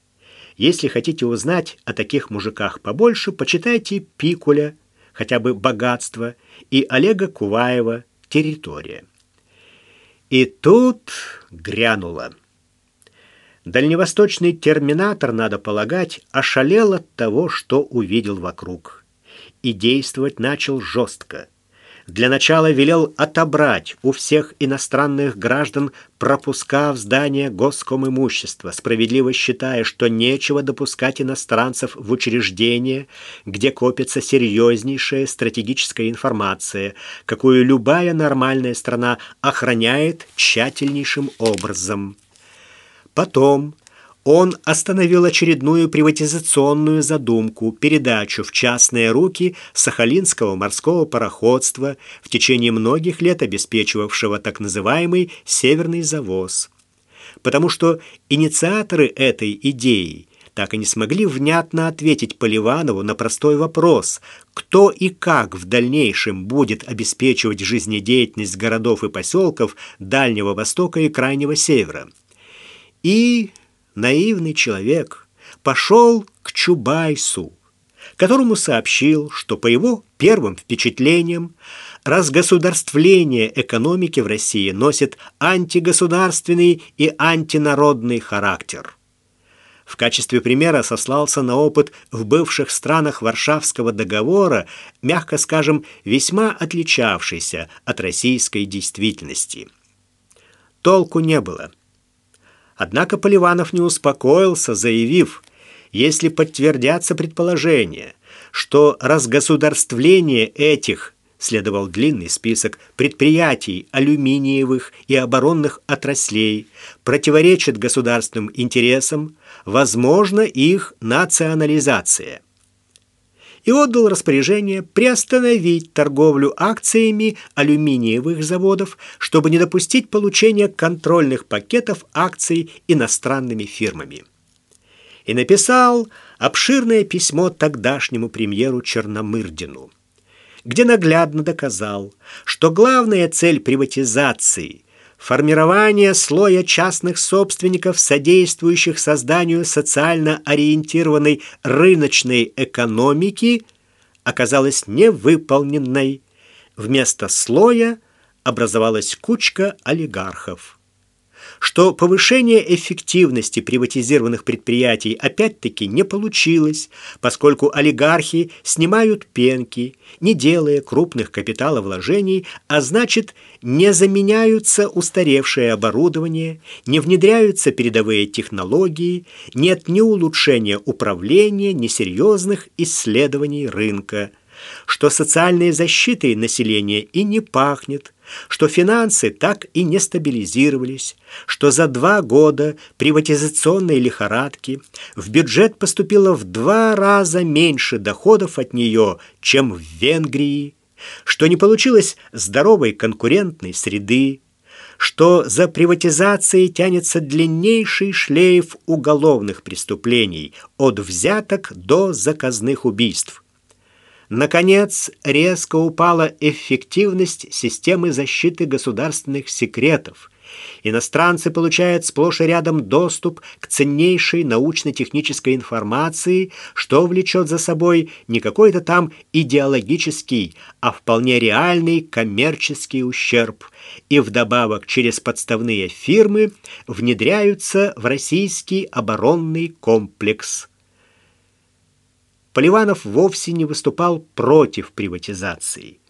Если хотите узнать о таких мужиках побольше, почитайте Пикуля, хотя бы «Богатство», и Олега Куваева «Территория». И тут грянуло. Дальневосточный терминатор, надо полагать, ошалел от того, что увидел вокруг. И действовать начал жестко – для начала велел отобрать у всех иностранных граждан пропуска в здание госком имущества, справедливо считая, что нечего допускать иностранцев в учреждения, где копится серьезнейшая стратегическая информация, какую любая нормальная страна охраняет тщательнейшим образом. Потом он остановил очередную приватизационную задумку, передачу в частные руки Сахалинского морского пароходства, в течение многих лет обеспечивавшего так называемый «северный завоз». Потому что инициаторы этой идеи так и не смогли внятно ответить Поливанову на простой вопрос, кто и как в дальнейшем будет обеспечивать жизнедеятельность городов и поселков Дальнего Востока и Крайнего Севера. И наивный человек пошел к Чубайсу, которому сообщил, что по его первым впечатлениям разгосударствление экономики в России носит антигосударственный и антинародный характер. В качестве примера сослался на опыт в бывших странах Варшавского договора, мягко скажем, весьма отличавшийся от российской действительности. Толку не было – Однако Поливанов не успокоился, заявив, если подтвердятся предположения, что разгосударствление этих, следовал длинный список предприятий алюминиевых и оборонных отраслей, противоречит государственным интересам, возможно их национализация и отдал распоряжение приостановить торговлю акциями алюминиевых заводов, чтобы не допустить получения контрольных пакетов акций иностранными фирмами. И написал обширное письмо тогдашнему премьеру Черномырдину, где наглядно доказал, что главная цель приватизации – формирование слоя частных собственников, содействующих созданию социально ориентированной рыночной экономики, оказалась невыполненной. Вместо слоя образовалась кучка олигархов что повышение эффективности приватизированных предприятий опять-таки не получилось, поскольку олигархи снимают пенки, не делая крупных капиталовложений, а значит, не заменяются устаревшее оборудование, не внедряются передовые технологии, нет ни улучшения управления, ни серьезных исследований рынка, что социальной защитой населения и не пахнет – что финансы так и не стабилизировались, что за два года приватизационной лихорадки в бюджет поступило в два раза меньше доходов от нее, чем в Венгрии, что не получилось здоровой конкурентной среды, что за приватизацией тянется длиннейший шлейф уголовных преступлений от взяток до заказных убийств. Наконец, резко упала эффективность системы защиты государственных секретов. Иностранцы получают сплошь и рядом доступ к ценнейшей научно-технической информации, что влечет за собой не какой-то там идеологический, а вполне реальный коммерческий ущерб. И вдобавок через подставные фирмы внедряются в российский оборонный комплекс. Поливанов вовсе не выступал против приватизации.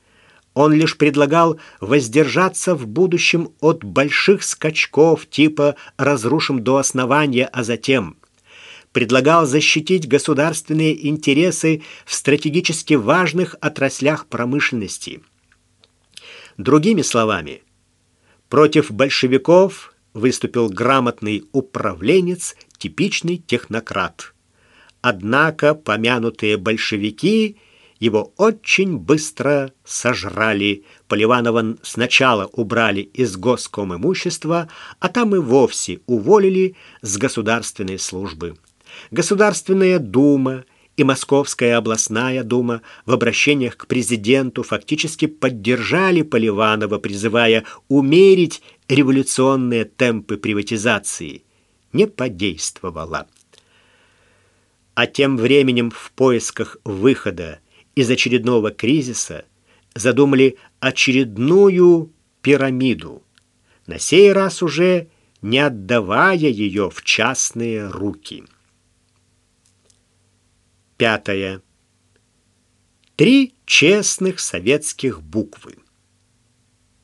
Он лишь предлагал воздержаться в будущем от больших скачков типа «разрушим до основания, а затем». Предлагал защитить государственные интересы в стратегически важных отраслях промышленности. Другими словами, против большевиков выступил грамотный управленец, типичный технократ – Однако помянутые большевики его очень быстро сожрали. Поливанова сначала убрали из госком имущества, а там и вовсе уволили с государственной службы. Государственная дума и Московская областная дума в обращениях к президенту фактически поддержали Поливанова, призывая умерить революционные темпы приватизации. Не подействовало а тем временем в поисках выхода из очередного кризиса задумали очередную пирамиду, на сей раз уже не отдавая ее в частные руки. Пятое. Три честных советских буквы.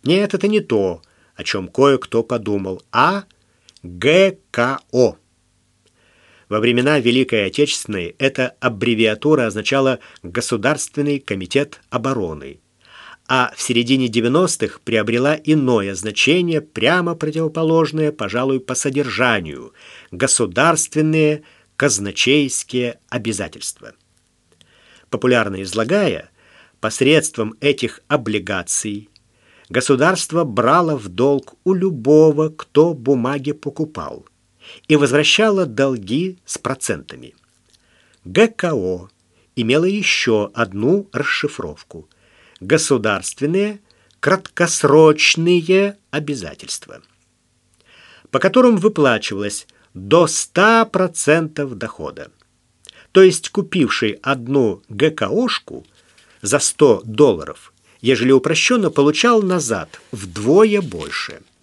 Нет, это не то, о чем кое-кто подумал, а ГКО. Во времена Великой Отечественной эта аббревиатура означала Государственный комитет обороны, а в середине 90-х приобрела иное значение, прямо противоположное, пожалуй, по содержанию – государственные казначейские обязательства. Популярно излагая, посредством этих облигаций государство брало в долг у любого, кто бумаги покупал – и возвращала долги с процентами. ГКО имела еще одну расшифровку – государственные краткосрочные обязательства, по которым выплачивалось до 100% дохода. То есть купивший одну ГКОшку за 100 долларов, ежели упрощенно, получал назад вдвое больше –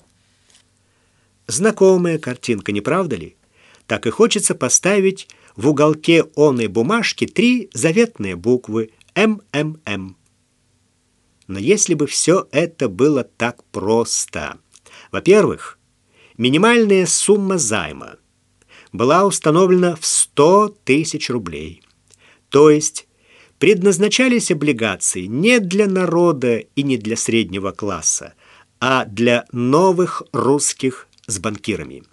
Знакомая картинка, не правда ли? Так и хочется поставить в уголке оной бумажки три заветные буквы МММ. Но если бы все это было так просто. Во-первых, Минимальная сумма займа была установлена в 100 тысяч рублей. То есть предназначались облигации не для народа и не для среднего класса, а для новых русских с банкирами.